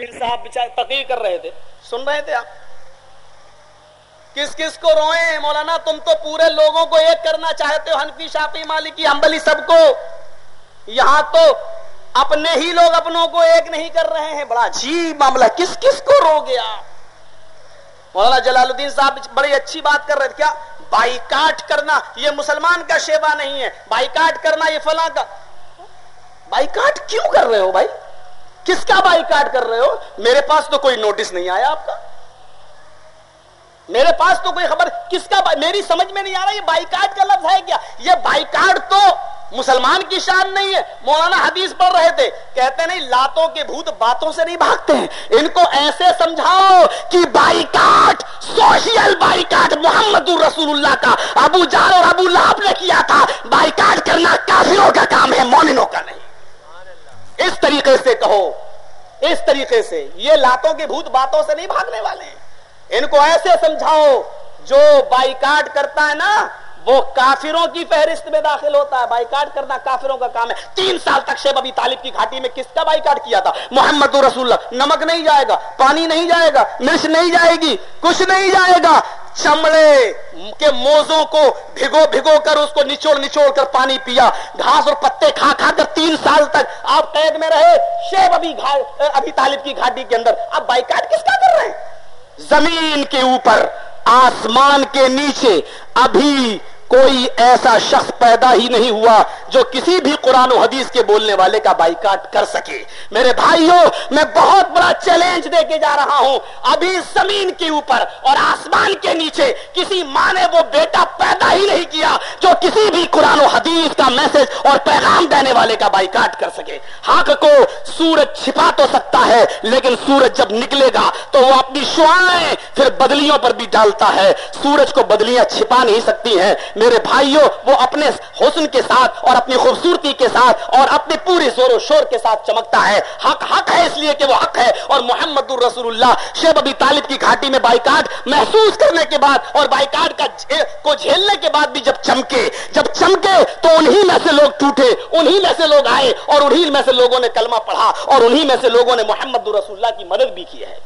الدین صاحب تقریر کر رہے تھے۔ سن رہے تھے آپ؟ کس کس کو روئے مولانا، تم تو پورے لوگوں کو ایک کرنا چاہتے ہو ہنفی شافی مالکی ہمبلی سب کو۔ یہاں تو اپنے ہی لوگ اپنوں کو ایک نہیں کر رہے ہیں۔ بڑا عجیب معاملہ کس کس کو رو گیا؟ مولانا جلال الدین صاحب بڑی اچھی بات کر رہے تھے۔ کیا بائی کاٹ کرنا؟ یہ مسلمان کا شیوا نہیں ہے۔ بائی کاٹ کرنا یہ فلاں کا۔ بائی کاٹ کیوں کر رہے ہو بھائی؟ کس کا بائی کاٹ کر رہے ہو؟ میرے پاس تو کوئی نوٹس نہیں آیا آپ کا۔ میرے پاس تو کوئی خبر، کس کا میری سمجھ میں نہیں آ رہا، یہ بائی کاٹ کا لفظ ہے کیا؟ یہ بائی کاٹ تو مسلمان کی شان نہیں ہے۔ مولانا حدیث پڑھ رہے تھے، کہتے نہیں، لاتوں کے بھوت باتوں سے نہیں بھاگتے ہیں۔ ان کو ایسے سمجھاؤ کہ boycott social boycott محمد الرسول اللہ کا، ابو جار اور ابو لاب نے کیا تھا۔ بائی کاٹ کرنا کافروں کا کام ہے، مومنوں کا نہیں۔ اس طریقے سے کہو۔ اس طریقے سے۔ یہ لاتوں کے بھوت باتوں سے نہیں بھاگنے والے۔ ہیں ان کو ایسے سمجھاؤ جو بائی کاٹ کرتا ہے نا وہ کافروں کی فہرست میں داخل ہوتا ہے۔ بائی کاٹ کرنا کافروں کا کام ہے۔ تین سال تک شیب ابھی طالب کی گھاٹی میں کس کا بائی کاٹ کیا تھا؟ محمد رسول اللہ۔ نمک نہیں جائے گا، پانی نہیں جائے گا مرچ نہیں جائے گی، کچھ نہیں جائے گا۔ چمڑے کے موزوں کو بھگو بھگو کر اس کو نچوڑ نچوڑ کر پانی پیا۔ گھاس اور پتے کھا کھا کر تین سال تک آپ قید میں رہے۔ شیب ابھی ابھی طالب کی گھاٹی کے اندر۔ آپ بائی کاٹ کس کا کر رہے ہیں؟ زمین کے اوپر۔ آسمان کے نیچے ابھی کوئی ایسا شخص پیدا ہی نہیں ہوا جو کسی بھی قرآن و حدیث کے بولنے والے کا بائیکاٹ کر سکے۔ میرے بھائیوں میں بہت بڑا چیلنج دے کے جا رہا ہوں۔ ابھی زمین کے اوپر اور آسمان کے نیچے کسی ماں نے وہ بیٹا پیدا ہی نہیں کیا جو کسی بھی قرآن و حدیث کا میسج اور پیغام دینے والے کا بائیکاٹ کر سکے۔ حق کو سورج چھپا تو سکتا ہے، لیکن سورج جب نکلے گا تو وہ اپنی شعائیں پھر بدلیوں پر بھی ڈالتا ہے۔ سورج کو بدلیاں چھپا نہیں سکتی ہیں۔ میرے بھائیوں، وہ اپنے حسن کے ساتھ اور اپنی خوبصورتی کے ساتھ اور اپنے پورے زور و شور کے ساتھ چمکتا ہے۔ حق حق ہے اس لیے کہ وہ حق ہے۔ اور محمد الرسول اللہ شیب ابی طالب کی گھاٹی میں بائیکاٹ محسوس کرنے کے بعد اور بائیکاٹ کا کو جھیلنے کے بعد بھی جب چمکے جب چمکے تو انہی میں سے لوگ ٹوٹے، انہی میں سے لوگ آئے اور انہی میں سے لوگوں نے کلمہ پڑھا اور انہی میں سے لوگوں نے محمد الرسول اللہ کی مدد بھی کی ہے۔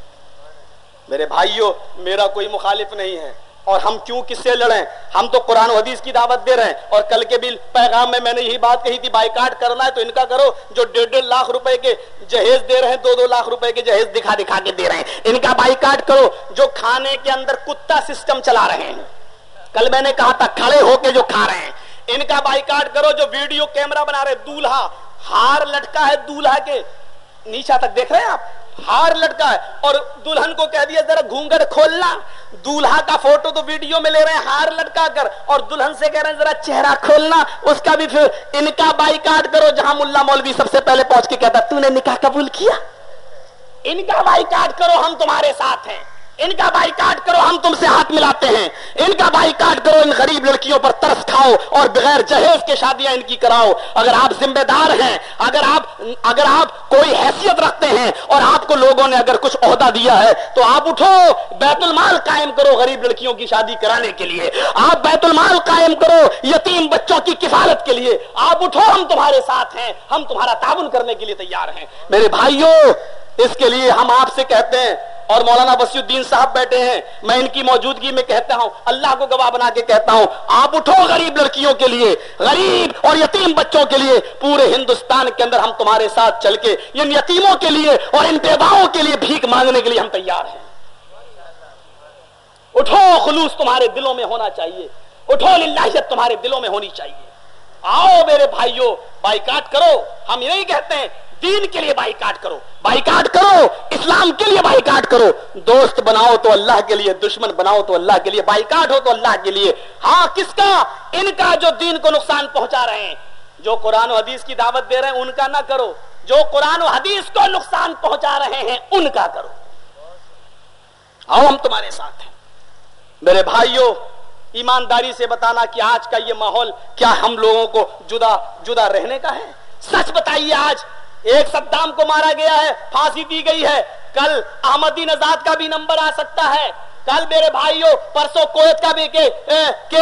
میرے بھائیوں، میرا کوئی مخالف نہیں ہے۔ اور ہم کیوں کس سے لڑیں؟ ہم تو قرآن و حدیث کی دعوت دے رہے ہیں۔ اور کل کے بھی پیغام میں میں نے یہی بات کہی تھی، بائیکاٹ کرنا ہے تو ان کا کرو، جو ڈیڑھ ڈیڑھ لاکھ روپے کے جہیز دے رہے ہیں، دو دو لاکھ روپے کے جہیز دکھا دکھا کے دے رہے ہیں۔ ان کا بائیکاٹ کرو، جو کھانے کے اندر کتا سسٹم چلا رہے ہیں۔ کل میں نے کہا تھا، کھڑے ہو کے جو کھا رہے ہیں۔ ان کا بائیکاٹ کرو، جو ویڈیو کیمرہ بنا رہے دولہا۔ ہار لٹکا ہے دولہا کے۔ نیچا تک دیکھ رہے ہیں آپ؟ ہار لٹکا ہے اور دلہن کو کہہ دیا ذرا گھونگڑ کھولنا۔ دولہا کا فوٹو تو ویڈیو میں لے رہے ہیں ہار لٹکا کر اور دلہن سے کہہ رہے ہیں ذرا چہرہ کھولنا۔ اس کا بھی پھر ان کا بائی کاٹ کرو، جہاں ملا مولوی سب سے پہلے پہنچ کے کہتا، تو نے نکاح قبول کیا؟ ان کا بائی کاٹ کرو، ہم تمہارے ساتھ ہیں۔ ان کا بائی کاٹ کرو، ہم تم سے ہاتھ ملاتے ہیں۔ ان کا بائی کاٹ کرو، ان غریب لڑکیوں پر ترس کھاؤ اور بغیر جہیز کے شادیاں ان کی کراؤ۔ اگر آپ ذمہ دار ہیں، اگر آپ اگر آپ کوئی حیثیت رکھتے ہیں اور آپ کو لوگوں نے اگر کچھ عہدہ دیا ہے، تو آپ اٹھو، بیت المال قائم کرو غریب لڑکیوں کی شادی کرانے کے لیے۔ آپ بیت المال قائم کرو یتیم بچوں کی کفالت کے لیے۔ آپ اٹھو، ہم تمہارے ساتھ ہیں، ہم تمہارا تعاون کرنے کے لیے تیار ہیں۔ میرے بھائیوں، اس کے لیے ہم آپ سے کہتے ہیں اور مولانا وسیع الدین صاحب بیٹھے ہیں۔ میں ان کی موجودگی میں کہتا ہوں، اللہ کو گواہ بنا کے کہتا ہوں، آپ اٹھو غریب لڑکیوں کے لیے، غریب اور یتیم بچوں کے لیے، پورے ہندوستان کے اندر ہم تمہارے ساتھ چل کے، ان یتیموں کے لیے اور ان بیواؤں کے لیے بھیک مانگنے کے لیے ہم تیار ہیں۔ اٹھو، خلوص تمہارے دلوں میں ہونا چاہیے۔ اٹھو، للہیت تمہارے دلوں میں ہونی چاہیے۔ آؤ میرے بھائیوں، بائیکاٹ کرو۔ ہم یہی کہتے ہیں دین کے لیے بائی کاٹ کرو۔ بائی کاٹ کرو، اسلام کے لیے بائی کاٹ کرو۔ دوست بناؤ تو اللہ کے لیے، دشمن بناؤ تو اللہ کے لیے بائی کاٹ ہو تو اللہ کے لیے۔ ہاں کس کا؟ ان کا جو دین کو نقصان پہنچا رہے ہیں۔ جو قرآن و حدیث کی دعوت دے رہے ہیں، ان کا نہ کرو۔ جو قرآن و حدیث کو نقصان پہنچا رہے ہیں، ان کا کرو۔ آؤ، ہم تمہارے ساتھ ہیں۔ میرے بھائیوں ایمانداری سے بتانا کہ آج کا یہ ماحول، کیا ہم لوگوں کو جدا جدا رہنے کا ہے؟ سچ بتائیے آج ایک صدام کو مارا گیا ہے، پھانسی دی گئی ہے۔ کل احمدی نژاد کا بھی نمبر آ سکتا ہے۔ کل میرے بھائیوں، پرسوں کویت کا بھی، کہ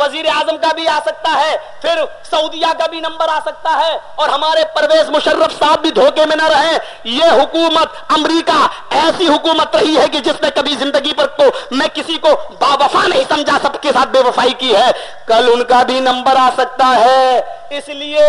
وزیر اعظم کا بھی آ سکتا ہے۔ پھر سعودیہ کا بھی نمبر آ سکتا ہے۔ اور ہمارے پرویز مشرف صاحب بھی دھوکے میں نہ رہے۔ یہ حکومت امریکہ ایسی حکومت رہی ہے کہ جس نے کبھی زندگی پر تو میں کسی کو با وفا نہیں سمجھا، سب کے ساتھ بے وفائی کی ہے۔ کل ان کا بھی نمبر آ سکتا ہے۔ اس لیے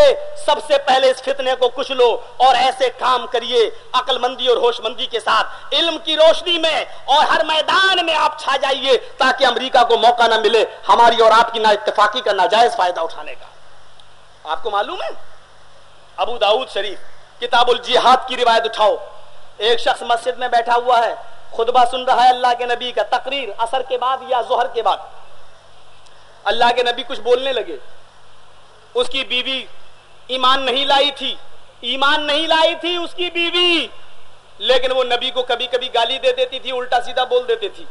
سب سے پہلے اس فتنے کو کچھ لو اور ایسے کام کریے عقل مندی اور ہوش مندی کے ساتھ علم کی روشنی میں اور ہر میدان میں آپ چھا جائیے تاکہ امریکہ کو موقع نہ ملے ہماری اور آپ کی نا اتفاقی کا ناجائز فائدہ اٹھانے کا۔ آپ کو معلوم ہے؟ ابو داود شریف، کتاب الجہاد کی روایت اٹھاؤ۔ ایک شخص مسجد میں بیٹھا ہوا ہے، خطبہ سن رہا ہے اللہ کے نبی کا تقریر اثر کے بعد یا زہر کے بعد۔ اللہ کے نبی کچھ بولنے لگے۔ اس کی بیوی ایمان نہیں لائی تھی، ایمان نہیں لائی تھی اس کی بیوی۔ لیکن وہ نبی کو کبھی کبھی گالی دے دیتی تھی، الٹا سیدھا بول دیتی تھی۔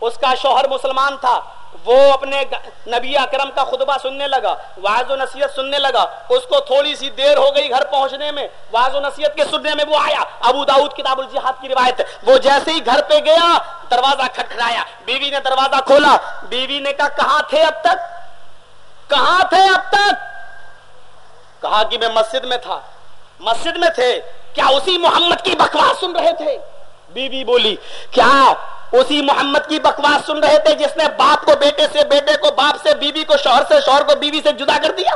اس کا شوہر مسلمان تھا، وہ اپنے نبی اکرم کا خطبہ سننے لگا واض و نصیحت سننے لگا۔ اس کو تھوڑی سی دیر ہو گئی گھر پہنچنے میں واض و نصیحت کے سننے میں وہ آیا۔ ابو داؤد کتاب الجہاد کی روایت، وہ جیسے ہی گھر پہ گیا، دروازہ کھٹکھایا بیوی نے دروازہ کھولا۔ بیوی نے کہا، کہاں تھے اب تک؟ کہاں تھے اب تک؟ کہا کہ میں مسجد میں تھا۔ مسجد میں تھے۔ کیا اسی محمد کی بکواس سن رہے تھے؟ بی بی بولی، کیا اسی محمد کی بکواس سن رہے تھے جس نے باپ کو بیٹے سے بیٹے کو باپ سے بیوی کو شوہر سے شوہر کو بیوی بی سے جدا کر دیا؟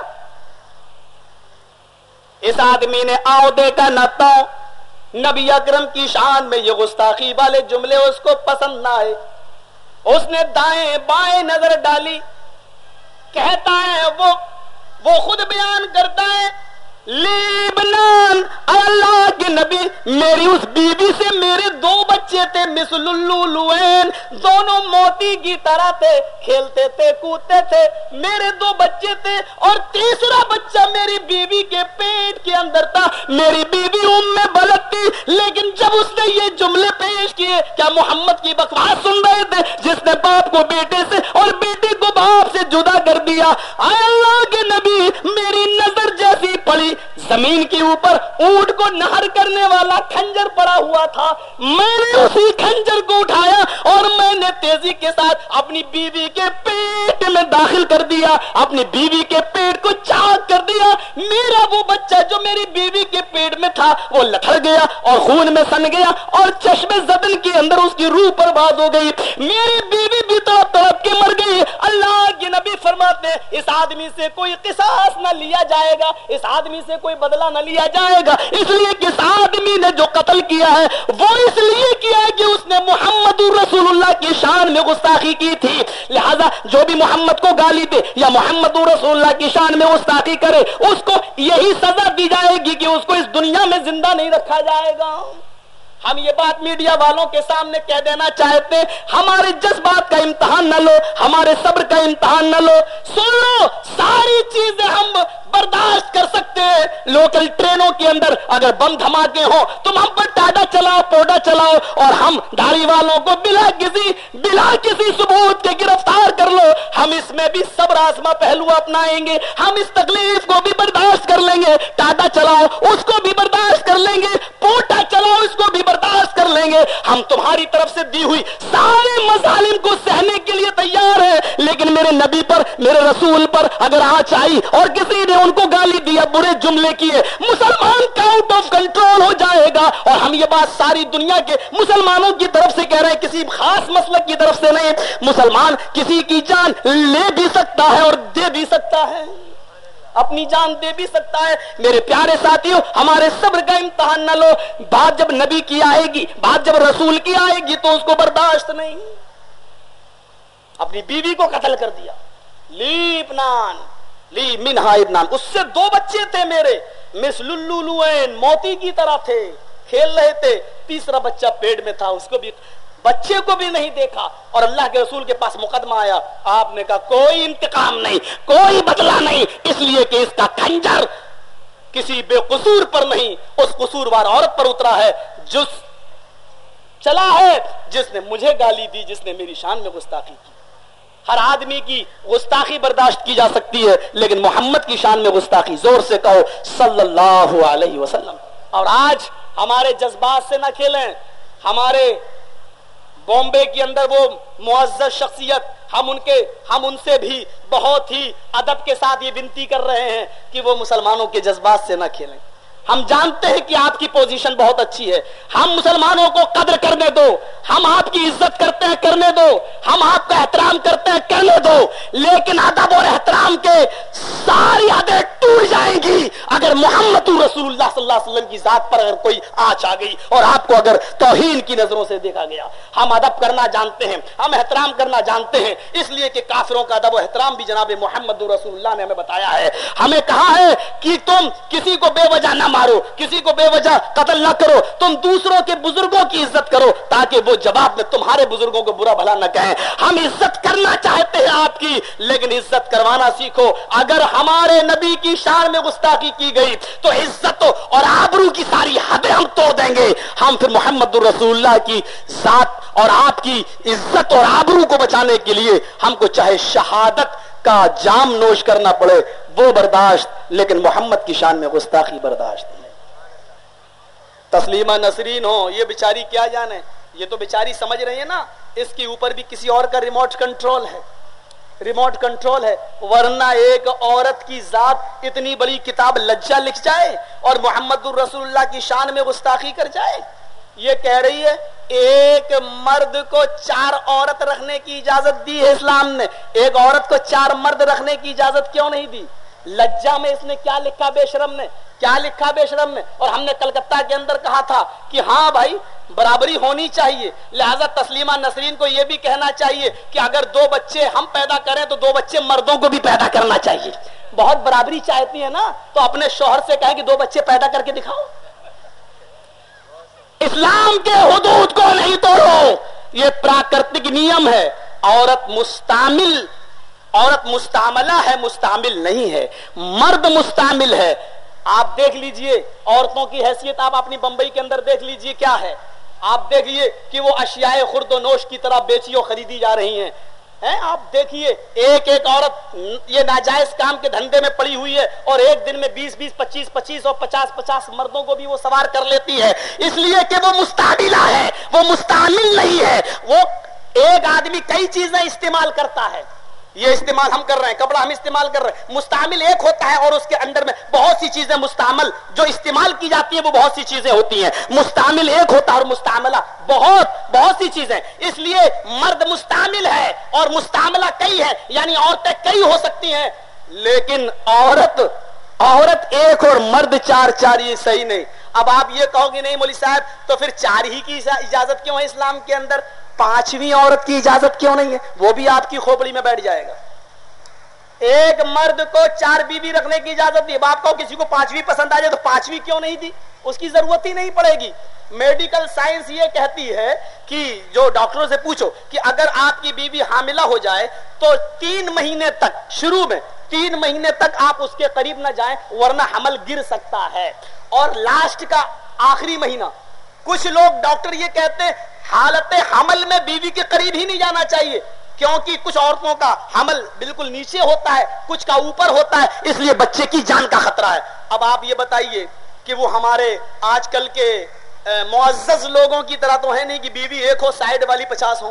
اس آدمی نے، آؤ دیکھا نہ تو، نبی اکرم کی شان میں یہ گستاخی والے جملے اس کو پسند نہ آئے۔ اس نے دائیں بائیں نظر ڈالی۔ کہتا ہے وہ وہ خود بیان کرتا ہے لیبنان، اللہ کے نبی، میری اس بیوی سے میرے دو بچے تھے مثل اللولوین دونوں موتی کی طرح تھے، کھیلتے تھے، کودتے تھے۔ میرے دو بچے تھے اور تیسرا بچہ میری بیوی کے پیٹ کے اندر تھا۔ میری بیوی ام میں بلد تھی، لیکن جب اس نے یہ جملے پیش کیے، کیا محمد کی بکواس سن رہے تھے؟ جس نے باپ کو بیٹے سے اور بیٹے کو باپ سے جدا کر دیا۔ اے اللہ کے نبی، میری نظر جیسی پڑی۔ زمین کے اوپر اونٹ کو نہر کرنے والا کھنجر پڑا ہوا تھا۔ میں نے اسی کھنجر کو اٹھایا اور میں نے تیزی کے ساتھ اپنی بیوی کے پیٹ میں داخل کر دیا۔ اپنی بیوی کے پیٹ کو چاک کر دیا۔ میرا وہ بچہ جو میری بیوی تھا، وہ لٹھڑ گیا اور خون میں سن گیا اور چشم زدن کے اندر اس کی روح پر باز ہو گئی۔ میری بیوی بھی تو تڑپ کے مر گئی۔ اللہ کے نبی فرماتے اس آدمی سے کوئی قصاص نہ لیا جائے گا، اس آدمی سے کوئی بدلہ نہ لیا جائے گا۔ اس لیے کس آدمی نے جو قتل کیا ہے، وہ اس لیے کیا ہے کہ اس نے محمد رسول اللہ کی شان میں گستاخی کی تھی۔ لہذا جو بھی محمد کو گالی دے یا محمد رسول اللہ کی شان میں گستاخی کرے، اس کو یہی سزا دی جائے گی کہ اس کو اس دنیا میں زندہ نہیں رکھا جائے گا۔ ہم یہ بات میڈیا والوں کے سامنے کہہ دینا چاہتے ہیں، ہمارے جذبات کا امتحان نہ لو، ہمارے صبر کا امتحان نہ لو۔ سن لو، ساری چیزیں ہم برداشت کر سکتے ہیں۔ لوکل ٹرینوں کے اندر اگر بم دھماکے ہوں، تم ہم پر ٹاڈا چلاؤ، پوڈا چلاؤ اور ہم داڑھی والوں کو بلا کسی بلا کسی ثبوت کے گرفتار کر لو۔ ہم اس میں بھی صبر آسما پہلو اپنائیں گے۔ ہم اس تکلیف کو بھی برداشت کر لیں گے۔ ٹاڈا چلاؤ، اس کو بھی برداشت کر لیں گے، پوٹا چلاؤ اس کو بھی برداشت کر لیں گے۔ ہم تمہاری طرف سے دی ہوئی سارے مظالم کو سہنے کے لیے تیار ہے لیکن میرے نبی پر، میرے رسول پر اگر آچ آئی اور کسی نے ان کو گالی دیا، برے جملے کیے، مسلمان کا آؤٹ آف کنٹرول ہو جائے گا۔ اور ہم یہ بات ساری دنیا کے مسلمانوں کی طرف سے کہہ رہے ہیں، کسی خاص مسلک کی طرف سے نہیں۔ مسلمان کسی کی جان لے بھی سکتا ہے اور دے بھی سکتا ہے۔ اپنی جان دے بھی سکتا ہے۔ میرے پیارے ساتھیوں ہمارے صبر کا امتحان نہ لو۔ بات جب نبی کی آئے گی، بات جب رسول کی آئے گی تو اس کو برداشت نہیں۔ اپنی بیوی کو قتل کر دیا۔ لیپنان لی منہا ابنان۔ اس سے دو بچے تھے میرے۔ مس للولوین موتی کی طرح تھے۔ کھیل رہے تھے۔ تیسرا بچہ پیڑ میں تھا، اس کو بھی بچے کو بھی نہیں دیکھا اور اللہ کے رسول کے پاس مقدمہ آیا، آپ نے کہا، کوئی انتقام نہیں، کوئی بدلہ نہیں، اس لیے کہ اس کا کھنجر کسی بے قصور پر نہیں، اس قصوروار عورت پر اترا ہے، جس چلا ہے، جس نے مجھے گالی دی، جس نے میری شان میں گستاخی کی۔ ہر آدمی کی گستاخی برداشت کی جا سکتی ہے، لیکن محمد کی شان میں گستاخی، زور سے کہو، صلی اللہ علیہ وسلم۔ اور آج ہمارے جذبات سے نہ کھیلیں، ہمارے بامبے کے اندر وہ معزز شخصیت، ہم ان کے، ہم ان سے بھی بہت ہی ادب کے ساتھ یہ بنتی کر رہے ہیں کہ وہ مسلمانوں کے جذبات سے نہ کھیلیں۔ ہم جانتے ہیں کہ آپ کی پوزیشن بہت اچھی ہے۔ ہم مسلمانوں کو قدر کرنے دو۔ ہم آپ کی عزت کرتے ہیں، کرنے دو۔ ہم آپ کا احترام کرتے ہیں، کرنے دو۔ لیکن ادب اور احترام کے ساری حدیں ٹوٹ جائیں گی۔ اگر محمد رسول اللہ صلی اللہ علیہ وسلم کی ذات پر اگر کوئی آچ آ گئی اور آپ کو اگر توہین کی نظروں سے دیکھا گیا۔ ہم ادب کرنا جانتے ہیں، ہم احترام کرنا جانتے ہیں۔ اس لیے کہ کافروں کا ادب و احترام بھی جناب محمد رسول اللہ نے ہمیں بتایا ہے۔ ہمیں کہا ہے کہ تم کسی کو بے وجہ نہ مارو، کسی کو بے وجہ قتل نہ کرو، تم دوسروں کے بزرگوں کی عزت کرو، تاکہ وہ جواب میں تمہارے بزرگوں کو برا بھلا نہ کہیں ہم عزت کرنا چاہتے ہیں آپ کی، لیکن عزت کروانا سیکھو۔ اگر ہمارے نبی کی شان میں گستاخی کی گئی، تو عزت اور آبرو کی ساری حدیں ہم توڑ دیں گے۔ ہم پھر محمد الرسول اللہ کی ذات اور آپ کی عزت اور آبرو کو بچانے کے لیے ہم کو چاہے شہادت کا جام نوش کرنا پڑے، وہ برداشت، لیکن محمد کی شان میں گستاخی برداشت نہیں تسلیمہ نسرین ہو یہ بیچاری کیا جانے یہ تو بیچاری سمجھ رہی ہے نا؟ اس کے اوپر بھی کسی اور کا ریموٹ کنٹرول ہے۔ ریموٹ کنٹرول ہے۔ ورنہ ایک عورت کی ذات اتنی بڑی کتاب لجا لکھ جائے اور محمد الرسول اللہ کی شان میں گستاخی کر جائے۔ یہ کہہ رہی ہے، ایک مرد کو چار عورت رکھنے کی اجازت دی ہے اسلام نے. ایک عورت کو چار مرد رکھنے کی اجازت کیوں نہیں دی؟ لجا میں اس نے کیا لکھا بے شرم نے؟ کیا لکھا بے شرم میں اور ہم نے کلکتہ کے اندر کہا تھا کہ ہاں بھائی، برابری ہونی چاہیے. لہذا تسلیمہ نسرین کو یہ بھی کہنا چاہیے کہ اگر دو بچے ہم پیدا کریں تو دو بچے مردوں کو بھی پیدا کرنا چاہیے. بہت برابری چاہتی ہے نا؟ تو اپنے شوہر سے کہیں کہ دو بچے پیدا کر کے دکھاؤ. اسلام کے حدود کو نہیں توڑو۔ یہ پراکرتک نیم ہے۔ عورت مستعمل، عورت مستعملہ ہے، مستعمل نہیں ہے۔ مرد مستعمل ہے۔ آپ دیکھ لیجیے، عورتوں کی حیثیت آپ اپنی بمبئی کے اندر دیکھ لیجیے کیا ہے۔ آپ دیکھیے کہ وہ اشیاء خرد و نوش کی طرح بیچی اور خریدی جا رہی ہیں۔ آپ دیکھیے، ایک ایک عورت یہ ناجائز کام کے دھندے میں پڑی ہوئی ہے اور ایک دن میں بیس بیس پچیس پچیس اور پچاس پچاس مردوں کو بھی وہ سوار کر لیتی ہے۔ اس لیے کہ وہ مستعملہ ہے، وہ مستعمل نہیں ہے۔ وہ ایک آدمی کئی چیزیں استعمال کرتا ہے۔ یہ استعمال ہم کر رہے ہیں، کپڑا ہم استعمال کر رہے ہیں۔ مستعمل ایک ہوتا ہے اور اس کے اندر میں بہت سی چیزیں مستعمل، جو استعمال کی جاتی ہیں، وہ بہت سی چیزیں ہوتی ہیں۔ مستعمل ایک ہوتا ہے اور مستعملہ بہت بہت سی چیزیں۔ اس لیے مرد مستعمل ہے اور مستعملہ کئی ہے یعنی عورتیں کئی ہو سکتی ہیں، لیکن عورت عورت ایک اور مرد چار چار یہ صحیح نہیں۔ اب آپ یہ کہو گے، نہیں مولی صاحب، تو پھر چار ہی کی اجازت کیوں ہے اسلام کے اندر؟ پانچویں عورت کی اجازت کیوں نہیں ہے؟ وہ بھی آپ کی کھوپڑی میں بیٹھ جائے گا۔ ایک مرد کو چار بیوی رکھنے کی اجازت دی باپ کو کسی کو پانچویں پسند آ جائے تو پانچویں کیوں نہیں دی؟ اس کی ضرورت ہی نہیں پڑے گی۔ میڈیکل سائنس یہ کہتی ہے کہ جو ڈاکٹروں سے پوچھو کہ اگر آپ کی بیوی حاملہ ہو جائے تو تین مہینے تک، شروع میں تین مہینے تک آپ اس کے قریب نہ جائیں، ورنہ حمل گر سکتا ہے۔ اور لاسٹ کا آخری مہینہ کچھ لوگ ڈاکٹر یہ کہتے ہیں، حالت حمل میں بیوی کے قریب ہی نہیں جانا چاہیے، کیونکہ کچھ عورتوں کا حمل بالکل نیچے ہوتا ہے، کچھ کا اوپر ہوتا ہے، اس لیے بچے کی جان کا خطرہ ہے۔ اب آپ یہ بتائیے کہ وہ ہمارے آج کل کے معزز لوگوں کی طرح تو ہے نہیں کہ بیوی ایک ہو، سائڈ والی پچاس ہو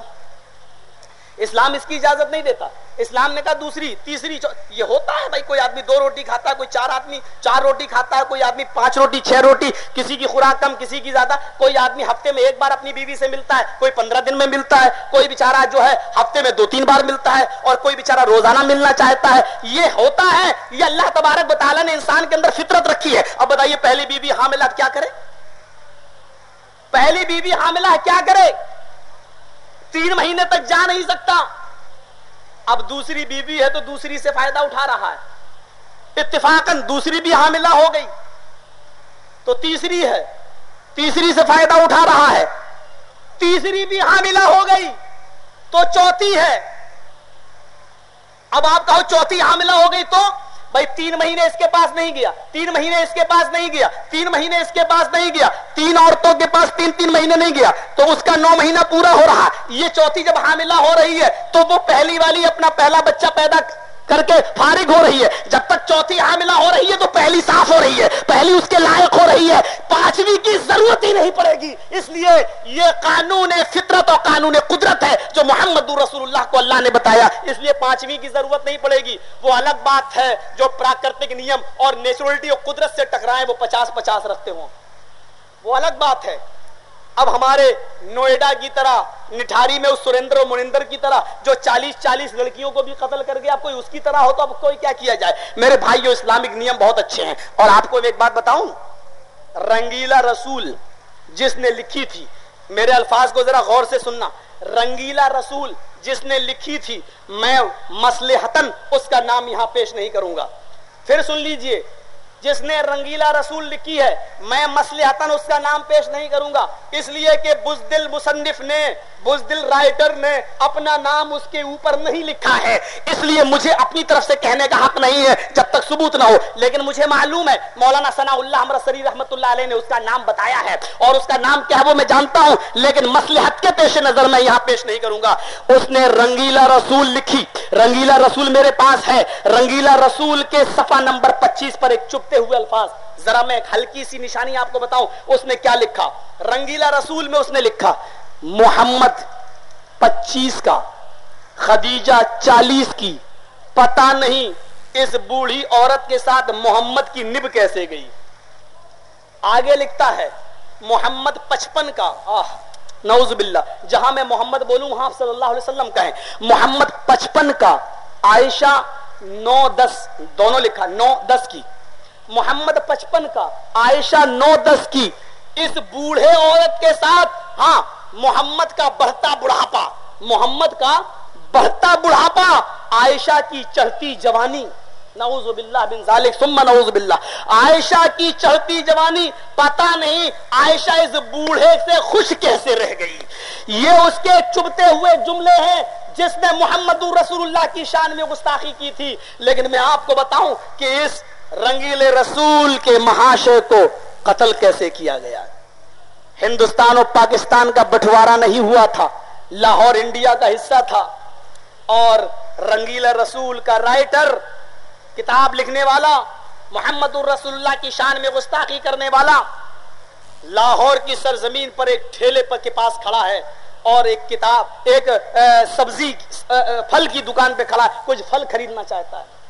اسلام اس کی اجازت نہیں دیتا۔ اسلام نے کہا دوسری، تیسری یہ ہوتا ہے بھائی، کوئی آدمی دو روٹی کھاتا ہے، کوئی چار آدمی، چار روٹی کھاتا ہے، کوئی آدمی پانچ روٹی، چھ روٹی، کسی کی خوراک کم، کسی کی زیادہ، کوئی آدمی ہفتے میں ایک بار اپنی بیوی سے ملتا ہے، کوئی پندرہ دن میں ملتا ہے، کوئی بےچارا جو ہے ہفتے میں دو تین بار ملتا ہے اور کوئی بےچارا روزانہ ملنا چاہتا ہے۔ یہ ہوتا ہے، یہ اللہ تبارک بطالہ نے انسان کے اندر فطرت رکھی ہے۔ اب بتائیے، پہلی بیوی حاملہ کیا کرے؟ پہلی بیوی حاملہ کیا کرے؟ تین مہینے تک جا نہیں سکتا۔ اب دوسری بیوی ہے تو دوسری سے فائدہ اٹھا رہا ہے۔ اتفاقاً دوسری بھی حاملہ ہو گئی۔ تو تیسری ہے۔ تیسری سے فائدہ اٹھا رہا ہے۔ تیسری بھی حاملہ ہو گئی۔ تو چوتھی ہے۔ اب آپ کہو چوتھی حاملہ ہو گئی تو؟ بھائی تین مہینے اس کے پاس نہیں گیا، تین مہینے اس کے پاس نہیں گیا، تین مہینے اس کے پاس نہیں گیا، تین عورتوں کے پاس تین تین مہینے نہیں گیا، تو اس کا نو مہینہ پورا ہو رہا۔ یہ چوتھی جب حاملہ ہو رہی ہے، تو وہ پہلی والی اپنا پہلا بچہ پیدا کر کے فارغ ہو رہی ہے۔ جب تک چوتھی حاملہ ہو رہی ہے تو پہلی صاف ہو رہی ہے۔ پہلی اس کے لائق ہو رہی ہے۔ پانچویں کی ضرورت ہی نہیں پڑے گی۔ اس لیے یہ قانون فطرت اور قانون قدرت ہے جو محمد رسول اللہ کو اللہ نے بتایا۔ اس لیے پانچویں کی ضرورت نہیں پڑے گی۔ وہ الگ بات ہے جو پراکرتک نیم اور نیچرلٹی اور قدرت سے ٹکرائیں وہ پچاس پچاس رکھتے ہوں۔ وہ الگ بات ہے۔ اب ہمارے نوئیڈا کی طرح نٹھاری میں اس سریندر و منندر کی طرح جو چالیس چالیس لڑکیوں کو بھی قتل کر گیا، کوئی اس کی طرح ہو تو اب کوئی کیا کیا جائے؟ میرے بھائیو، اسلامک نیم بہت اچھے ہیں۔ اور آپ کو ایک بات بتاؤں؟ رنگیلا رسول جس نے لکھی تھی، میرے الفاظ کو ذرا غور سے سننا۔ رنگیلا رسول جس نے لکھی تھی، میں مسلحتن اس کا نام یہاں پیش نہیں کروں گا۔ پھر سن لیجیے جس نے رنگیلا رسول لکھی ہے، میں مسلحتن اس کا نام پیش نہیں کروں گا۔ اس لیے کہ بزدل مصنف نے، بزدل رائٹر نے اپنا نام اس کے اوپر نہیں لکھا ہے۔ اس لیے مجھے اپنی طرف سے کہنے کا حق نہیں ہے جب تک ثبوت نہ ہو۔ لیکن مجھے معلوم ہے، مولانا ثنا اللہ امرسری رحمت اللہ علیہ نے اس کا نام بتایا ہے۔ اور اس کا نام کیا وہ میں جانتا ہوں، لیکن مسلحت کے پیش نظر میں یہاں پیش نہیں کروں گا۔ اس نے رنگیلا رسول لکھی۔ رنگیلا رسول میرے پاس ہے۔ رنگیلا رسول کے صفحہ نمبر پچیس پر ایک چپتے ہوئے الفاظ۔ ذرا میں ایک ہلکی سی نشانی آپ کو بتاؤں، اس نے کیا لکھا؟ رنگیلا رسول میں اس نے لکھا، محمد پچیس کا، خدیجہ چالیس کی پتا نہیں اس بوڑھی عورت کے ساتھ محمد کی نب کیسے گئی۔ آگے لکھتا ہے، محمد پچپن کا، آہ، نعوذ باللہ۔ جہاں میں محمد بولوں، وہاں صلی اللہ علیہ وسلم کہیں۔ محمد پچپن کا، عائشہ نو دس، دونوں لکھا، نو دس کی۔ محمد پچپن کا، عائشہ نو دس کی۔ اس بوڑھے عورت کے ساتھ ہاں محمد کا بڑھتا بڑھاپا۔ محمد کا بڑھتا بڑھاپا۔ عائشہ کی چڑھتی جوانی۔ نعوذ باللہ بن ذالک، ثم نعوذ باللہ۔ عائشہ کی چڑھتی جوانی پتا نہیں عائشہ اس بوڑھے سے خوش کیسے رہ گئی۔ یہ اس کے چبتے ہوئے جملے ہیں جس نے محمد رسول اللہ کی شان میں گستاخی کی تھی۔ لیکن میں آپ کو بتاؤں کہ اس رنگیل رسول کے محاشے کو قتل کیسے کیا گیا؟ ہندوستان اور پاکستان کا بٹوارا نہیں ہوا تھا، لاہور، انڈیا کا حصہ تھا۔ اور رنگیلا رسول کا رائٹر، کتاب لکھنے والا، محمد الرسول اللہ کی شان میں گستاخی کرنے والا، لاہور کی سرزمین پر ایک ٹھیلے پر کے پاس کھڑا ہے اور ایک کتاب، ایک سبزی پھل کی دکان پہ کھڑا ہے۔ کچھ پھل خریدنا چاہتا ہے۔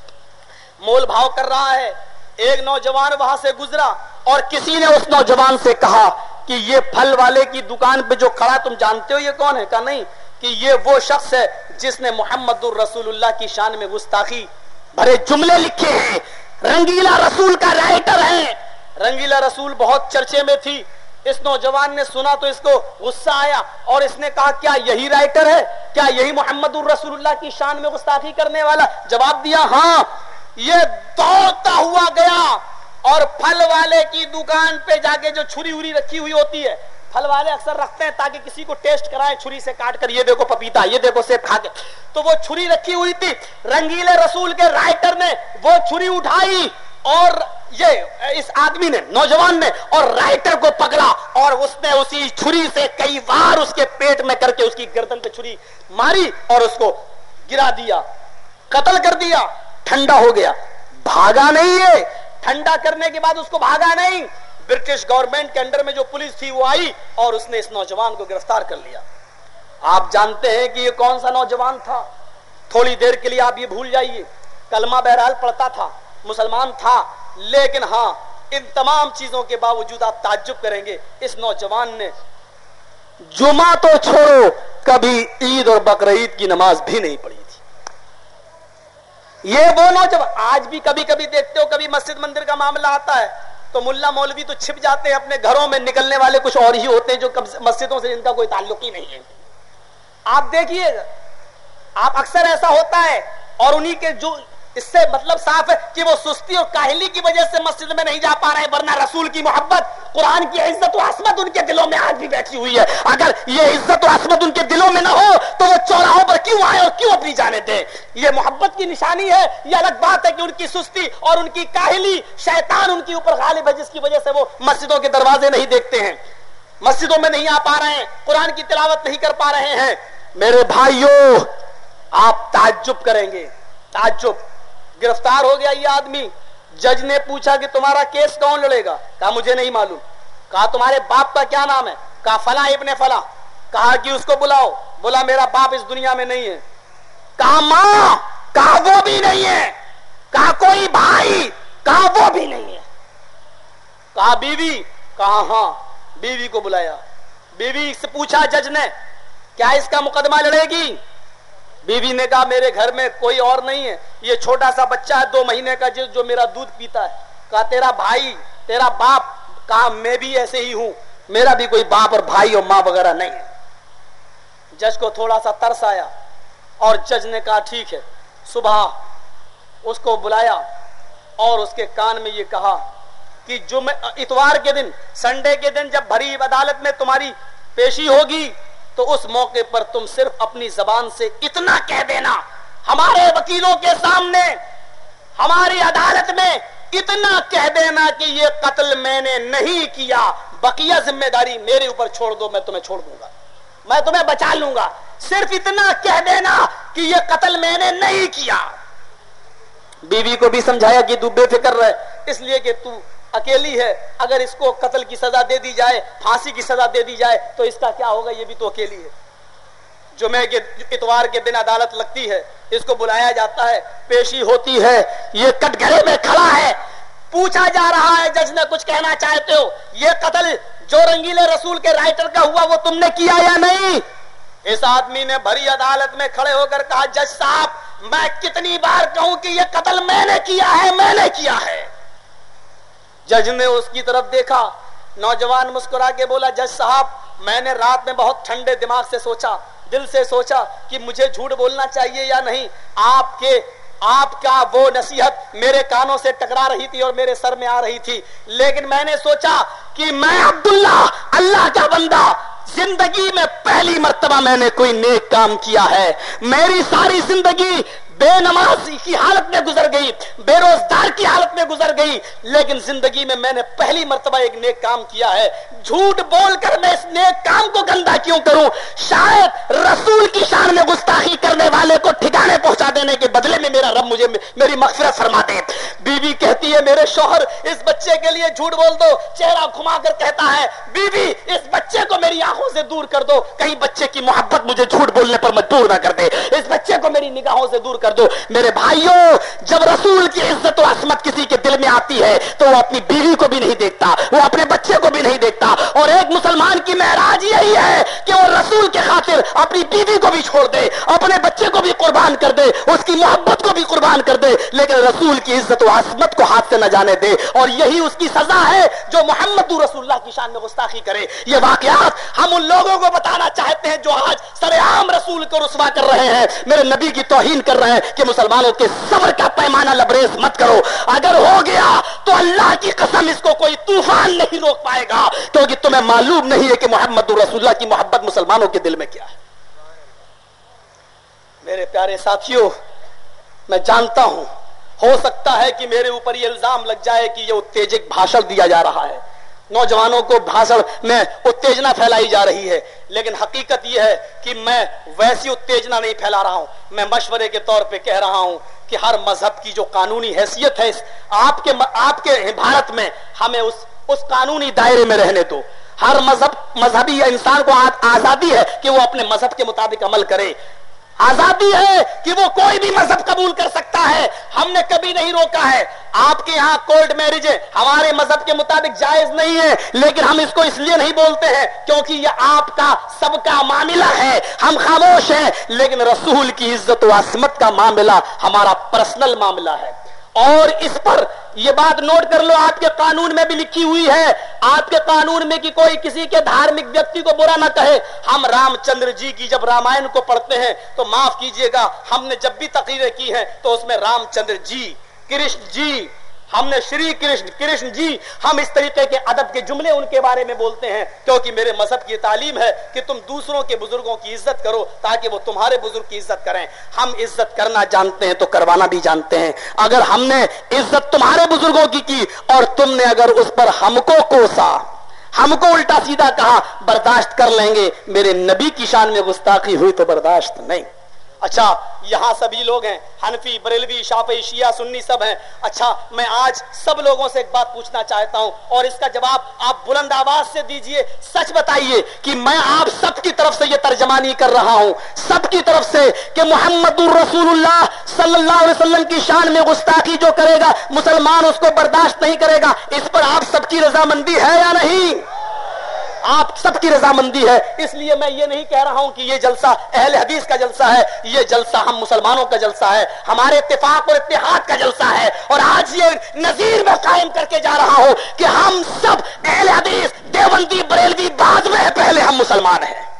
مول بھاؤ کر رہا ہے۔ ایک نوجوان وہاں سے گزرا اور کسی نے اس نوجوان سے کہا کہ یہ پھل والے کی دکان پہ جو کھڑا تم جانتے ہو یہ کون ہے؟ کہا نہیں، کہ یہ وہ شخص ہے جس نے محمد الرسول اللہ کی شان میں گستاخی، بھرے جملے لکھے ہیں۔ رنگیلا رسول کا رائٹر ہے۔ رنگیلا رسول بہت چرچے میں تھی۔ اس نوجوان نے سنا تو اس کو غصہ آیا اور اس نے کہا، کیا یہی رائٹر ہے؟ کیا یہی محمد الرسول اللہ کی شان میں گستاخی کرنے والا؟ جواب دیا ہاں۔ یہ دوڑتا ہوا گیا اور پھل والے کی دکان پہ جا کے جو چھری وری رکھی ہوئی ہوتی ہے، پھل والے اکثر رکھتے ہیں تاکہ کسی کو ٹیسٹ کرائے چھری سے کاٹ کر، یہ دیکھو پپیتا، یہ دیکھو سیب کھا کے۔ تو وہ چھری رکھی ہوئی تھی، رنگیلے رسول کے رائٹر نے وہ چھری اٹھائی اور یہ اس آدمی نے، نوجوان نے، اور رائٹر کو پکڑا اور اس نے اسی چھری سے کئی بار اس کے پیٹ میں کر کے اس کی گردن پہ چھری ماری اور اس کو گرا دیا، قتل کر دیا۔ ٹھنڈا ہو گیا۔ بھاگا نہیں ہے۔ ٹھنڈا کرنے کے بعد اس کو بھاگا نہیں۔ برٹش گورنمنٹ کے انڈر میں جو پولیس تھی وہ آئی اور اس نے اس نوجوان کو گرفتار کر لیا۔ آپ جانتے ہیں کہ یہ کون سا نوجوان تھا؟ تھوڑی دیر کے لیے آپ یہ بھول جائیے۔ کلمہ بہرحال پڑھتا تھا، مسلمان تھا۔ لیکن ہاں ان تمام چیزوں کے باوجود آپ تعجب کریں گے۔ اس نوجوان نے جمعہ تو چھوڑو، کبھی عید اور بقرعید کی نماز بھی نہیں پڑھی۔ یہ وہ نوجوان آج بھی کبھی کبھی دیکھتے ہو، کبھی مسجد مندر کا معاملہ آتا ہے، تو ملا مولوی تو چھپ جاتے ہیں، اپنے گھروں میں نکلنے والے کچھ اور ہی ہوتے ہیں جو مسجدوں سے ان کا کوئی تعلق ہی نہیں ہے۔ آپ دیکھیے، آپ اکثر ایسا ہوتا ہے اور انہی کے جو اس سے مطلب صاف ہے کہ وہ سستی اور کاہلی کی وجہ سے مسجد میں نہیں جا پا رہے ورنہ رسول کی محبت، قرآن کی عزت و عصمت ان کے دلوں میں آج بھی بیٹھی ہوئی ہے۔ اگر یہ عزت و عصمت ان کے دلوں میں نہ ہو، تو وہ چوراہوں پر کیوں آئے اور کیوں اپنی جانے دیں یہ محبت کی نشانی ہے، یہ الگ بات ہے کہ ان کی سستی اور ان کی کاہلی شیطان ان کے اوپر غالب ہے، جس کی وجہ سے وہ مسجدوں کے دروازے نہیں دیکھتے ہیں۔ مسجدوں میں نہیں آ پا رہے ہیں، قرآن کی تلاوت نہیں کر پا رہے ہیں۔ میرے بھائیوں، آپ تعجب کریں گے۔ تعجب۔ گرفتار ہو گیا یہ آدمی۔ جج نے پوچھا کہ تمہارا کیس کون لڑے گا؟ کہا، مجھے نہیں معلوم۔ کہا، تمہارے باپ کا کیا نام ہے؟ کہا، فلاں ابن فلاں۔ کہا کہ اس کو بلاؤ۔ بولا، میرا باپ اس دنیا میں نہیں ہے۔ کہا، ماں، کہا، وہ بھی نہیں ہے۔ کہا، کوئی بھائی۔ کہا، وہ بھی نہیں ہے۔ کہا، بیوی۔ کہا ہاں بیوی کو بلایا۔ بیوی سے پوچھا جج نے، کیا اس کا مقدمہ لڑے گی؟ بیوی نے کہا میرے گھر میں کوئی اور نہیں ہے۔ یہ چھوٹا سا بچہ ہے، دو مہینے کا جس جو میرا دودھ پیتا ہے۔ کہا تیرا بھائی، تیرا باپ کہا میں بھی ایسے ہی ہوں۔ میرا بھی کوئی باپ اور بھائی اور ماں وغیرہ نہیں ہے۔ جج کو تھوڑا سا ترس آیا اور جج نے کہا، ٹھیک ہے۔ صبح اس کو بلایا اور اس کے کان میں یہ کہا کہ جمع اتوار کے دن، سنڈے کے دن جب بھری عدالت میں تمہاری پیشی ہوگی تو اس موقع پر تم صرف اپنی زبان سے اتنا کہہ دینا۔ ہمارے وکیلوں کے سامنے، ہماری عدالت میں اتنا کہہ دینا کہ یہ قتل میں نے نہیں کیا۔ بقیہ ذمہ داری میرے اوپر چھوڑ دو، میں تمہیں چھوڑ دوں گا۔ میں تمہیں بچا لوں گا۔ صرف اتنا کہہ دینا کہ یہ قتل میں نے نہیں کیا۔ بیوی کو بھی سمجھایا کہ تو بے فکر رہے اس لیے کہ تو اکیلی ہے، اگر اس کو قتل کی سزا دے دی جائے، پھانسی کی سزا دے دی جائے، تو اس کا کیا ہوگا؟ یہ بھی تو اکیلی ہے۔ جمعے کے اتوار کے دن عدالت لگتی ہے، اس کو بلایا جاتا ہے، پیشی ہوتی ہے، یہ کٹ گھرے میں کھڑا ہے۔ پوچھا جا رہا ہے، جج نے کچھ کہنا چاہتے ہو، یہ قتل جو رنگیلے رسول کے رائٹر کا ہوا، وہ تم نے کیا یا نہیں؟ اس آدمی نے بھری عدالت میں کھڑے ہو کر کہا، جج صاحب، میں کتنی بار کہوں کہ یہ قتل میں نے کیا ہے، میں نے کیا ہے۔ جج نے اس کی طرف دیکھا۔ نوجوان مسکرا کے بولا، جج صاحب، میں نے رات میں بہت ٹھنڈے دماغ سے سوچا، دل سے سوچا کہ مجھے جھوٹ بولنا چاہیے یا نہیں۔ آپ کے، آپ کا وہ نصیحت میرے کانوں سے ٹکرا رہی تھی اور میرے سر میں آ رہی تھی۔ لیکن میں نے سوچا کہ میں عبداللہ، اللہ کا بندہ، زندگی میں پہلی مرتبہ میں نے کوئی نیک کام کیا ہے۔ میری ساری زندگی بے نماز کی حالت میں گزر گئی، بے روزگار کی حالت میں گزر گئی، لیکن زندگی میں میں نے پہلی مرتبہ ایک نیک کام کیا ہے۔ جھوٹ بول کر میں اس نیک کام کو گندا کیوں کروں؟ شاید رسول کی شان میں گستاخی کرنے والے کو ٹھکانے پہنچا دینے کے بدلے میں میرا رب مجھے میری مغفرت فرما دے بی بی کہتی ہے، میرے شوہر، اس بچے کے لیے جھوٹ بول دو، چہرہ گھما کر کہتا ہے بی بی اس بچے کو میری آنکھوں سے دور کر دو۔ کہیں بچے کی محبت مجھے جھوٹ بولنے پر مجبور نہ کر دے۔ اس بچے کو میری نگاہوں سے دور کر دو۔ میرے بھائیوں، جب رسول کی عزت و عصمت کسی کے دل میں آتی ہے، تو وہ اپنی بیوی کو بھی نہیں دیکھتا، وہ اپنے بچے کو بھی نہیں دیکھتا۔ اور ایک مسلمان کی معراج یہی ہے کہ وہ رسول کے خاطر اپنی بیوی کو بھی چھوڑ دے، اپنے بچے کو بھی قربان کر دے، اس کی محبت کو بھی قربان کر دے، لیکن رسول کی عزت و عصمت کو ہاتھ سے نہ جانے دے۔ اور یہی اس کی سزا ہے جو محمد رسول اللہ کی شان میں گستاخی کرے۔ یہ واقعات ہم ان لوگوں کو بتانا چاہتے ہیں جو آج سر عام رسول کو رسوا کر رہے ہیں۔ میرے نبی کی توہین کر رہے ہیں کہ مسلمانوں کے صبر کا پیمانہ لبریز مت کرو۔ اگر ہو گیا تو اللہ کی قسم اس کو کوئی طوفان نہیں روک پائے گا، کیونکہ تمہیں معلوم نہیں ہے کہ محمد رسول اللہ کی محبت مسلمانوں کے دل میں کیا ہے۔ میرے پیارے ساتھیوں، میں جانتا ہوں، ہو سکتا ہے کہ میرے اوپر یہ الزام لگ جائے کہ یہ اتےجک بھاشن دیا جا رہا ہے۔ نوجوانوں کو بھاشن میں اتےجنا پھیلائی جا رہی ہے۔ لیکن حقیقت یہ ہے کہ میں ویسی اتےجنا نہیں پھیلا رہا ہوں۔ میں مشورے کے طور پہ کہہ رہا ہوں کہ ہر مذہب کی جو قانونی حیثیت ہے آپ کے آپ کے بھارت میں ہمیں اس اس قانونی دائرے میں رہنے دو۔ ہر مذہب، مذہبی انسان کو آزادی ہے کہ وہ اپنے مذہب کے مطابق عمل کرے۔ آزادی ہے کہ وہ کوئی بھی مذہب قبول کر سکتا ہے۔ ہم نے کبھی نہیں روکا ہے۔ آپ کے یہاں کورٹ میرج ہمارے مذہب کے مطابق جائز نہیں ہے۔ لیکن ہم اس کو اس لیے نہیں بولتے ہیں کیونکہ یہ آپ کا سب کا معاملہ ہے۔ ہم خاموش ہیں، لیکن رسول کی عزت و عصمت کا معاملہ ہمارا پرسنل معاملہ ہے۔ اور اس پر یہ بات نوٹ کر لو، آپ کے قانون میں بھی لکھی ہوئی ہے۔ آپ کے قانون میں کہ کوئی کسی کے دھارمک ویکتی کو برا نہ کہے۔ ہم رام چندر جی کی جب رامائن کو پڑھتے ہیں تو معاف کیجیے گا۔ ہم نے جب بھی تقریریں کی ہیں تو اس میں رام چندر جی کرشن جی ہم نے شری کرشن کرشن جی ہم اس طریقے کے ادب کے جملے ان کے بارے میں بولتے ہیں، کیونکہ میرے مذہب کی تعلیم ہے کہ تم دوسروں کے بزرگوں کی عزت کرو تاکہ وہ تمہارے بزرگ کی عزت کریں۔ ہم عزت کرنا جانتے ہیں تو کروانا بھی جانتے ہیں۔ اگر ہم نے عزت تمہارے بزرگوں کی کی اور تم نے اگر اس پر ہم کو کوسا، ہم کو الٹا سیدھا کہا، برداشت کر لیں گے۔ میرے نبی کی شان میں گستاخی ہوئی تو برداشت نہیں۔ اچھا یہاں سبھی لوگ ہیں، حنفی، بریلوی شافی شیعہ، سنی سب ہیں۔ اچھا میں آج سب لوگوں سے ایک بات پوچھنا چاہتا ہوں اور اس کا جواب آپ بلند آواز سے دیجیے، سچ بتائیے کہ میں آپ سب کی طرف سے یہ ترجمانی کر رہا ہوں۔ سب کی طرف سے کہ محمد الرسول اللہ صلی اللہ علیہ وسلم کی شان میں گستاخی جو کرے گا، مسلمان اس کو برداشت نہیں کرے گا۔ اس پر آپ سب کی رضامندی ہے یا نہیں؟ آپ سب کی رضامندی ہے۔ اس لیے میں یہ نہیں کہہ رہا ہوں کہ یہ جلسہ اہل حدیث کا جلسہ ہے، یہ جلسہ ہم مسلمانوں کا جلسہ ہے، ہمارے اتفاق اور اتحاد کا جلسہ ہے۔ اور آج یہ نظیر میں قائم کر کے جا رہا ہوں کہ ہم سب اہل حدیث، دیوبندی، بریلوی بعد میں پہلے ہم مسلمان ہیں۔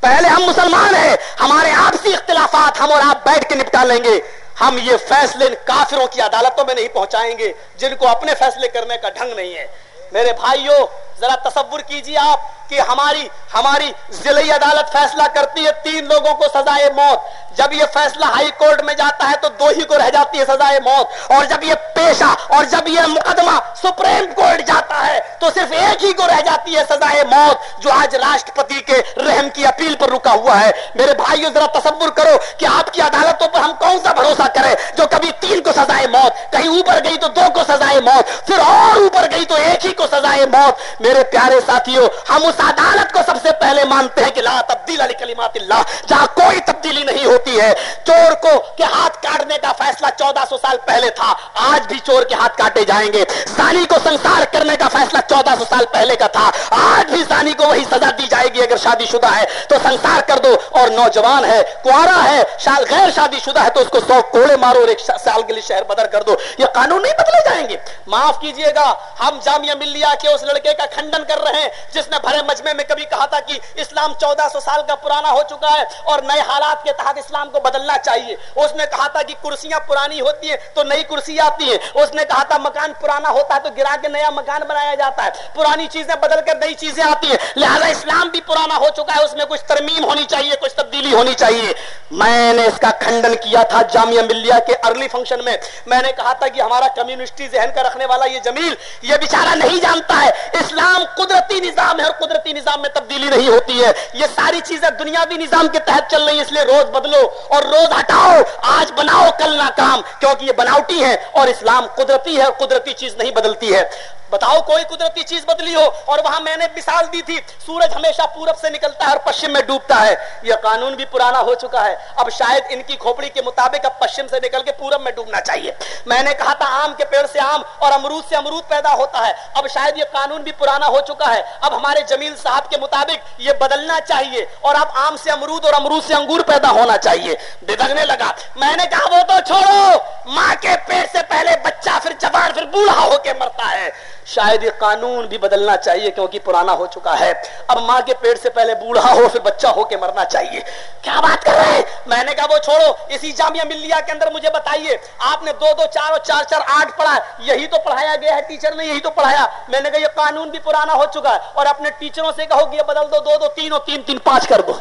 پہلے ہم مسلمان ہیں۔ ہمارے آپسی اختلافات ہم اور آپ بیٹھ کے نپٹا لیں گے۔ ہم یہ فیصلے ان کافروں کی عدالتوں میں نہیں پہنچائیں گے، جن کو اپنے فیصلے کرنے کا ڈھنگ نہیں ہے۔ میرے بھائیوں ذرا تصور کیجیے آپ کہ ہماری ہماری ضلعی عدالت فیصلہ کرتی ہے، تین لوگوں کو سزائے موت۔ جب یہ فیصلہ ہائی کورٹ میں جاتا ہے تو دو ہی کو رہ جاتی ہے سزائے موت۔ اور جب یہ پیشہ اور جب یہ مقدمہ سپریم کورٹ جاتا ہے تو صرف ایک ہی کو رہ جاتی ہے سزائے موت، جو آج راشٹرپتی کے رحم کی اپیل پر رکا ہوا ہے۔ میرے بھائیوں ذرا تصور کرو کہ آپ کی عدالتوں پر ہم کون سا بھروسہ کریں جو کبھی تین کو سزائے موت، کہیں اوپر گئی تو دو کو سزائے موت، پھر اور اوپر گئی تو ایک ہی کو سزائے موت۔ میرے پیارے ساتھیوں ہم اس عدالت کو سب سے پہلے مانتے ہیں کہ لا تبدیل علی کلمات اللہ، جہاں کوئی تبدیلی نہیں ہوتی ہے۔ چور کو کہ ہاتھ کاٹنے کا فیصلہ چودہ سو سال پہلے تھا، آج بھی چور کے ہاتھ کاٹے جائیں گے۔ سانی کو سنسار کرنے کا فیصلہ چودہ سو سال پہلے کا تھا، آج بھی سانی کو وہی سزا دی جائے گی اگر شادی شدہ ہے۔ تو سنسار کر دو، اور نوجوان ہے کوارا ہے شال غیر شادی شدہ ہے تو اس کو سو کوڑے مارو اور ایک سال کے لیے شہر بدر کر دو۔ یہ قانون نہیں بدلے جائیں گے۔ معاف کیجیے گا، ہم جامعہ ملیہ کے اس لڑکے کا کھنڈن کر رہے ہیں۔ جس نے بھرے مجمع میں کبھی کہا تھا کہ اسلام چودہ سو سال کا پرانا ہو چکا ہے اور نئے حالات کے تحت اسلام کو بدلنا چاہیے۔ اس نے کہا تھا کہ کرسیاں پرانی ہوتی ہیں تو نئی کرسی آتی ہیں۔ اس نے کہا تھا مکان پرانا ہوتا ہے تو گرا کے نیا مکان بنایا جاتا ہے۔ پرانی چیزیں بدل کر نئی چیزیں آتی ہیں۔ لہذا اسلام بھی پرانا ہو چکا ہے۔ اس میں کچھ ترمیم ہونی چاہیے، کچھ تبدیلی ہونی چاہیے۔ میں نے اس کا کھنڈن کیا تھا جامعہ ملیہ کے ارلی فنکشن میں۔ میں نے کہا تھا کہ ہمارا کمیونسٹی ذہن کا رکھنے والا یہ جمیل یہ بیچارہ نہیں جانتا ہے۔ اسلام قدرتی نظام ہے، اور قدرتی نظام میں تبدیلی نہیں ہوتی ہے۔ یہ ساری چیزیں دنیاوی نظام کے تحت چل رہی ہیں، اس لیے روز بدلو اور روز ہٹاؤ۔ آج بناؤ کل نہ کام کیونکہ یہ بناوٹی ہے اور اسلام قدرتی ہے اور قدرتی چیز نہیں بدلتی ہے۔ بتاؤ کوئی قدرتی چیز بدلی ہو؟ اور وہاں میں نے مثال دی تھی، سورج ہمیشہ پورب سے نکلتا ہے اور پشچم میں ڈوبتا ہے۔ یہ قانون بھی پرانا ہو چکا ہے۔ اب شاید ان کی کھوپڑی کے مطابق اب پشچم سے نکل کے پورب میں ڈوبنا چاہیے۔ میں نے کہا تھا آم کے پیڑ سے آم اور امرود سے امرود پیدا ہوتا ہے۔ اب شاید یہ قانون بھی پرانا ہو چکا ہے۔ اب ہمارے جمیل صاحب کے مطابق یہ بدلنا چاہیے اور اب آم سے امرود اور امرود سے انگور پیدا ہونا چاہیے۔ بدگنے لگا۔ میں نے کہا وہ تو چھوڑو۔ ماں کے پیڑ سے پہلے بچہ پھر جوان پھر بوڑھا ہو کے مرتا ہے۔ شاید یہ قانون بھی بدلنا چاہیے کیونکہ پرانا ہو چکا ہے۔ اب ماں کے پیٹ سے پہلے بوڑھا ہو، پھر بچہ ہو کے مرنا چاہیے۔ کیا بات کر رہے ہیں؟ میں نے کہا وہ چھوڑو، اسی جامعہ ملیہ کے اندر مجھے بتائیے۔ آپ نے دو دو چار اور چار چار آٹھ پڑھا، یہی تو پڑھایا گیا ہے، ٹیچر نے یہی تو پڑھایا۔ میں نے کہا یہ قانون بھی پرانا ہو چکا ہے اور اپنے ٹیچروں سے کہو کہ یہ بدل دو دو دو، تین اور تین تین، پانچ کر دو۔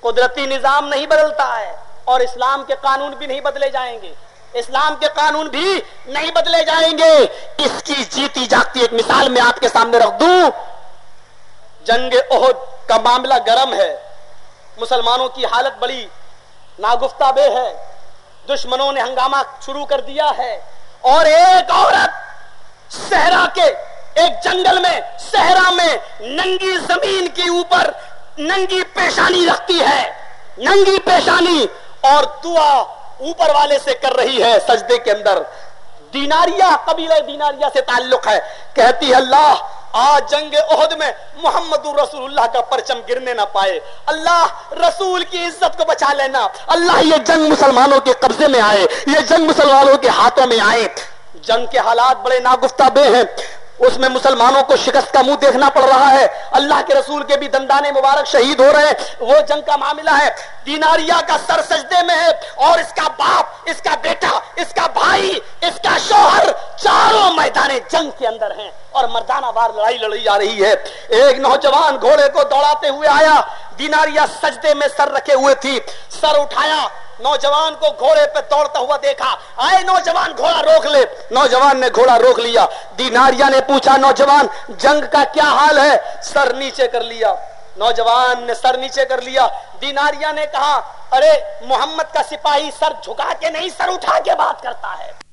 قدرتی نظام نہیں بدلتا ہے اور اسلام کے قانون بھی نہیں بدلے جائیں گے۔ اسلام کے قانون بھی نہیں بدلے جائیں گے۔ اس کی جیتی جاگتی ایک مثال میں آپ کے سامنے رکھ دوں۔ جنگ عہد کا معاملہ گرم ہے۔ مسلمانوں کی حالت بڑی ناگفتہ بے ہے۔ دشمنوں نے ہنگامہ شروع کر دیا ہے۔ اور ایک عورت صحرا کے ایک جنگل میں، صحرا میں ننگی زمین کے اوپر ننگی پیشانی رکھتی ہے۔ ننگی پیشانی اور دعا اوپر والے سے کر رہی ہے سجدے کے اندر۔ دیناریا قبیلہ دیناریا سے تعلق ہے۔ کہتی ہے، اللہ، آج جنگ عہد میں محمد رسول اللہ کا پرچم گرنے نہ پائے۔ اللہ، رسول کی عزت کو بچا لینا۔ اللہ، یہ جنگ مسلمانوں کے قبضے میں آئے۔ یہ جنگ مسلمانوں کے ہاتھوں میں آئے۔ جنگ کے حالات بڑے ناگفتہ بے ہیں۔ اس میں مسلمانوں کو شکست کا منہ دیکھنا پڑ رہا ہے۔ اللہ کے رسول کے بھی دندانے مبارک شہید ہو رہے ہیں۔ وہ جنگ کا معاملہ ہے۔ دیناریا کا سر سجدے میں ہے۔ اور اس کا باپ، اس کا بیٹا، اس کا بھائی، اس کا شوہر چاروں میدان جنگ کے اندر ہیں۔ اور مردانہ بار لڑائی لڑی جا رہی ہے۔ ایک نوجوان گھوڑے کو دوڑاتے ہوئے آیا۔ دیناریا سجدے میں سر رکھے ہوئے تھی۔ سر اٹھایا۔ نوجوان کو گھوڑے پہ دوڑتا ہوا دیکھا۔ آئے نوجوان، گھوڑا روک لے۔ نوجوان نے گھوڑا روک لیا۔ دیناریا نے پوچھا، نوجوان، جنگ کا کیا حال ہے؟ سر نیچے کر لیا۔ نوجوان نے سر نیچے کر لیا۔ دیناریا نے کہا، ارے، محمد کا سپاہی سر جھکا کے نہیں، سر اٹھا کے بات کرتا ہے۔